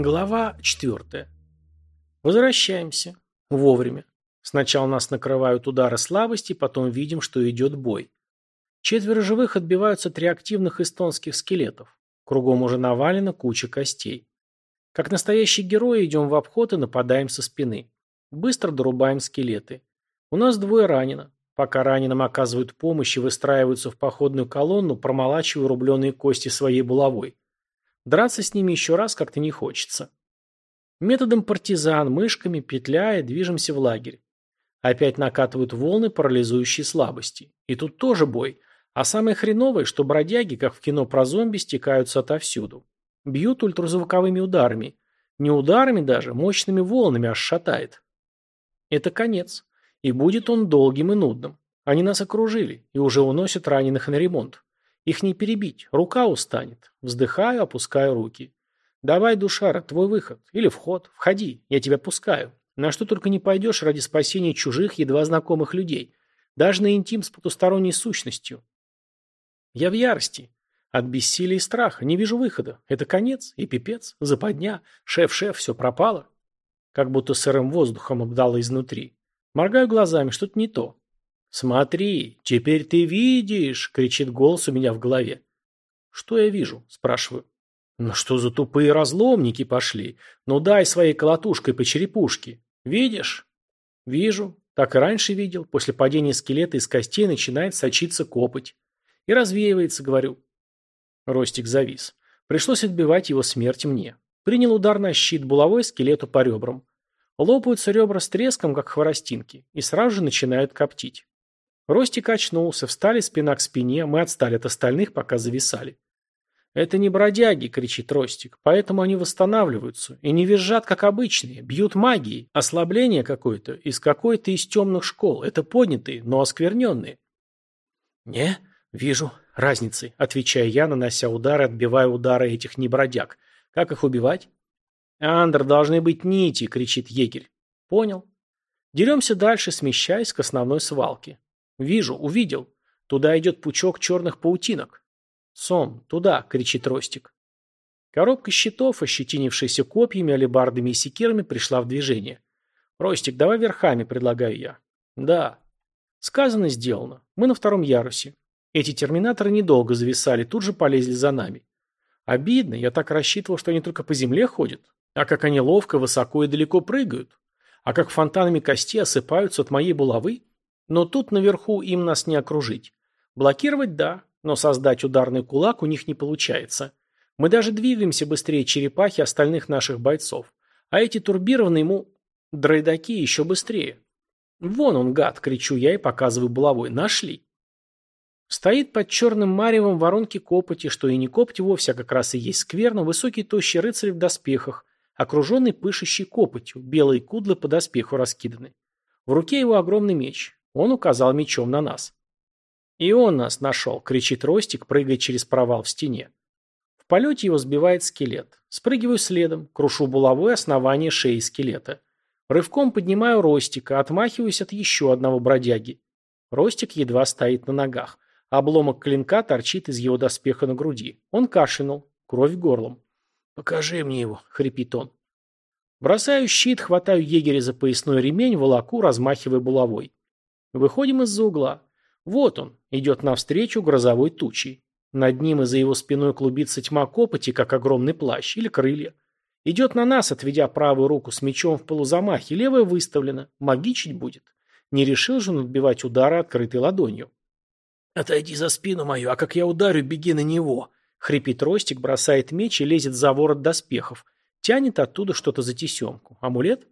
Глава 4. Возвращаемся. Вовремя. Сначала нас накрывают удары слабости, потом видим, что идет бой. Четверо живых отбиваются три активных эстонских скелетов. Кругом уже навалена куча костей. Как настоящие герои идем в обход и нападаем со спины. Быстро дорубаем скелеты. У нас двое ранено. Пока раненым оказывают помощь и выстраиваются в походную колонну, промолачиваю рубленые кости своей булавой. Драться с ними еще раз как-то не хочется. Методом партизан, мышками, петляя, движемся в лагерь. Опять накатывают волны парализующей слабости. И тут тоже бой. А самое хреновое, что бродяги, как в кино про зомби, стекаются отовсюду. Бьют ультразвуковыми ударами. Не ударами даже, мощными волнами аж шатает. Это конец. И будет он долгим и нудным. Они нас окружили и уже уносят раненых на ремонт. Их не перебить, рука устанет. Вздыхаю, опускаю руки. Давай, душара, твой выход. Или вход. Входи, я тебя пускаю. На что только не пойдешь ради спасения чужих, едва знакомых людей. Даже на интим с потусторонней сущностью. Я в ярости. От бессилия и страха. Не вижу выхода. Это конец и пипец. Западня. Шеф-шеф, все пропало. Как будто сырым воздухом обдало изнутри. Моргаю глазами, что-то не то. «Смотри, теперь ты видишь!» — кричит голос у меня в голове. «Что я вижу?» — спрашиваю. «Ну что за тупые разломники пошли? Ну дай своей колотушкой по черепушке. Видишь?» «Вижу. Так и раньше видел. После падения скелета из костей начинает сочиться копоть. И развеивается, говорю». Ростик завис. Пришлось отбивать его смерть мне. Принял удар на щит булавой скелету по ребрам. Лопаются ребра с треском, как хворостинки, и сразу же начинают коптить. Ростик очнулся, встали спина к спине, мы отстали от остальных, пока зависали. «Это не бродяги», — кричит Ростик, — «поэтому они восстанавливаются и не визжат, как обычные, бьют магией, ослабление какое-то из какой-то из темных школ, это поднятые, но оскверненные». «Не, вижу разницы», — отвечаю я, нанося удары, отбивая удары этих небродяг. «Как их убивать?» «Андер, должны быть нити!» — кричит егерь. «Понял». Деремся дальше, смещаясь к основной свалке. «Вижу, увидел. Туда идет пучок черных паутинок». «Сом, туда!» — кричит Ростик. Коробка щитов, ощетинившаяся копьями, алебардами и секирами, пришла в движение. «Ростик, давай верхами», — предлагаю я. «Да». Сказано, сделано. Мы на втором ярусе. Эти терминаторы недолго зависали, тут же полезли за нами. Обидно, я так рассчитывал, что они только по земле ходят. А как они ловко, высоко и далеко прыгают. А как фонтанами кости осыпаются от моей булавы. Но тут наверху им нас не окружить. Блокировать – да, но создать ударный кулак у них не получается. Мы даже двигаемся быстрее черепахи остальных наших бойцов. А эти турбированные ему драйдаки еще быстрее. «Вон он, гад!» – кричу я и показываю булавой. «Нашли!» Стоит под черным маревом воронки копоти, что и не копти вовсе, а как раз и есть скверно, высокий тощий рыцарь в доспехах, окруженный пышущей копотью, белые кудлы по доспеху раскиданы. В руке его огромный меч. Он указал мечом на нас. «И он нас нашел!» — кричит Ростик, прыгая через провал в стене. В полете его сбивает скелет. Спрыгиваю следом, крушу булавой основание шеи скелета. Рывком поднимаю Ростика, отмахиваюсь от еще одного бродяги. Ростик едва стоит на ногах. Обломок клинка торчит из его доспеха на груди. Он кашлянул, кровь горлом. «Покажи мне его», — хрипит он. Бросаю щит, хватаю егеря за поясной ремень, волоку, размахивая булавой. Выходим из-за угла. Вот он, идет навстречу грозовой тучей. Над ним и за его спиной клубится тьма копоти, как огромный плащ или крылья. Идет на нас, отведя правую руку с мечом в полузамахе, левая выставлена. Магичить будет. Не решил же он отбивать удары открытой ладонью. «Отойди за спину мою, а как я ударю, беги на него!» Хрипит Ростик, бросает меч и лезет за ворот доспехов. Тянет оттуда что-то за тесемку. Амулет?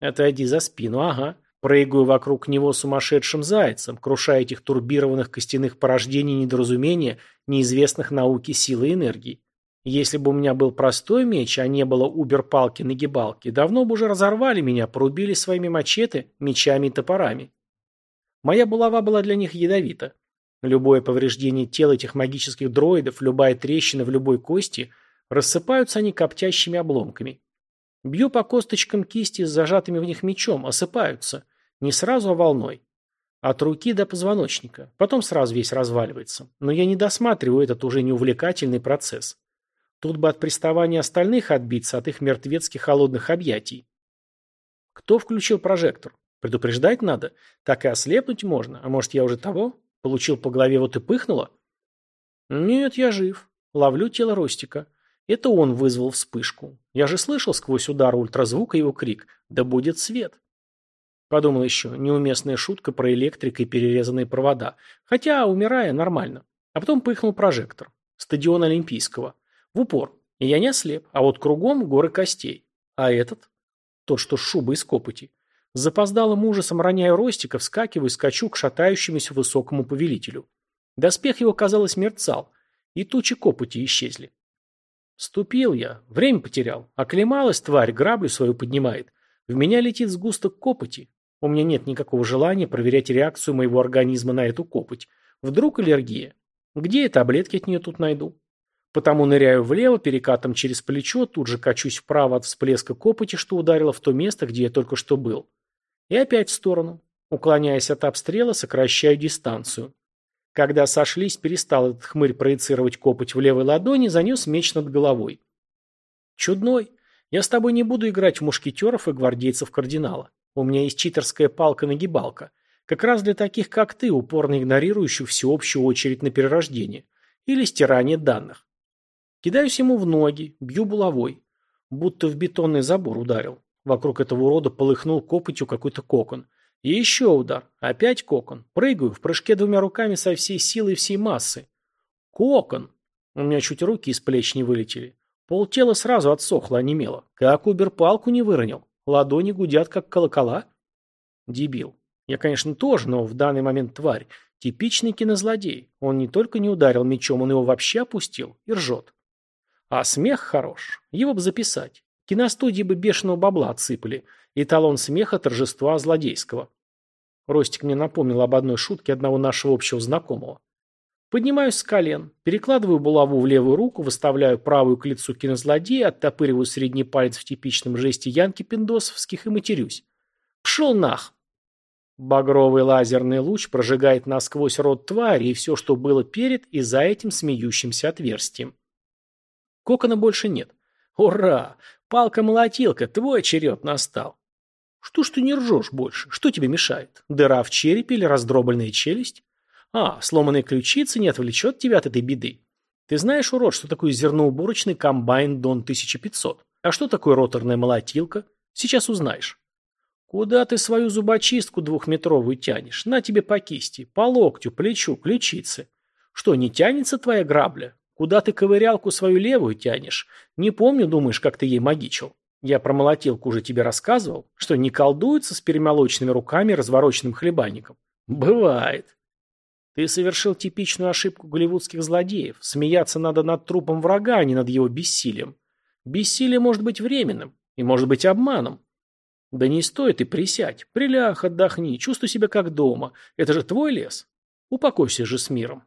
Отойди за спину, ага. Прыгаю вокруг него сумасшедшим зайцем, крушая этих турбированных костяных порождений недоразумения, неизвестных науке силы и энергии. Если бы у меня был простой меч, а не было убер-палки-нагибалки, давно бы уже разорвали меня, порубили своими мачете, мечами и топорами. Моя булава была для них ядовита. Любое повреждение тела этих магических дроидов, любая трещина в любой кости, рассыпаются они коптящими обломками. Бью по косточкам кисти с зажатыми в них мечом, осыпаются. Не сразу, а волной. От руки до позвоночника. Потом сразу весь разваливается. Но я не досматриваю этот уже неувлекательный процесс. Тут бы от приставания остальных отбиться от их мертвецких холодных объятий. Кто включил прожектор? Предупреждать надо? Так и ослепнуть можно. А может, я уже того? Получил по голове, вот и пыхнуло? Нет, я жив. Ловлю тело Ростика. Это он вызвал вспышку. Я же слышал сквозь удар ультразвука его крик «Да будет свет!». Подумал еще, неуместная шутка про электрик и перерезанные провода. Хотя, умирая, нормально. А потом пыхнул прожектор. Стадион Олимпийского. В упор. И я не ослеп, а вот кругом горы костей. А этот? Тот, что с шубой из копоти. С запоздалым ужасом роняю Ростика, вскакиваю и скачу к шатающемуся высокому повелителю. Доспех его, казалось, мерцал, и тучи копоти исчезли. Ступил я, время потерял. Оклемалась тварь, граблю свою поднимает. В меня летит сгусток копоти. У меня нет никакого желания проверять реакцию моего организма на эту копоть. Вдруг аллергия? Где я таблетки от нее тут найду? Потому ныряю влево, перекатом через плечо, тут же качусь вправо от всплеска копоти, что ударило в то место, где я только что был. И опять в сторону. Уклоняясь от обстрела, сокращаю дистанцию. Когда сошлись, перестал этот хмырь проецировать копоть в левой ладони, занес меч над головой. Чудной. Я с тобой не буду играть в мушкетеров и гвардейцев кардинала. У меня есть читерская палка-нагибалка. Как раз для таких, как ты, упорно игнорирующих всеобщую очередь на перерождение. Или стирание данных. Кидаюсь ему в ноги, бью булавой. Будто в бетонный забор ударил. Вокруг этого урода полыхнул копотью какой-то кокон. И еще удар. Опять кокон. Прыгаю в прыжке двумя руками со всей силой и всей массы. Кокон. У меня чуть руки из плеч не вылетели. Полтела сразу отсохло, онемело. Как убер палку не выронил. Ладони гудят, как колокола. Дебил. Я, конечно, тоже, но в данный момент тварь. Типичный кинозлодей. Он не только не ударил мечом, он его вообще опустил и ржет. А смех хорош. Его бы записать. Киностудии бы бешеного бабла отсыпали. Эталон смеха торжества злодейского. Ростик мне напомнил об одной шутке одного нашего общего знакомого. Поднимаюсь с колен, перекладываю булаву в левую руку, выставляю правую к лицу кинозлодея, оттопыриваю средний палец в типичном жесте янки пиндосовских и матерюсь. Пшел нах! Багровый лазерный луч прожигает насквозь рот твари и все, что было перед и за этим смеющимся отверстием. Кокона больше нет. Ура! Палка-молотилка, твой черед настал. Что ж ты не ржешь больше? Что тебе мешает? Дыра в черепе или раздробленная челюсть? А, сломанные ключицы не отвлечет тебя от этой беды. Ты знаешь, урод, что такое зерноуборочный комбайн Дон 1500? А что такое роторная молотилка? Сейчас узнаешь. Куда ты свою зубочистку двухметровую тянешь? На тебе по кисти, по локтю, плечу, ключице. Что, не тянется твоя грабля? Куда ты ковырялку свою левую тянешь? Не помню, думаешь, как ты ей магичил. Я про молотилку уже тебе рассказывал, что не колдуется с перемолочными руками развороченным хлебальником. Бывает. Ты совершил типичную ошибку голливудских злодеев. Смеяться надо над трупом врага, а не над его бессилием. Бессилие может быть временным и может быть обманом. Да не стоит и присядь. Прилях, отдохни, чувствуй себя как дома. Это же твой лес. Упокойся же с миром.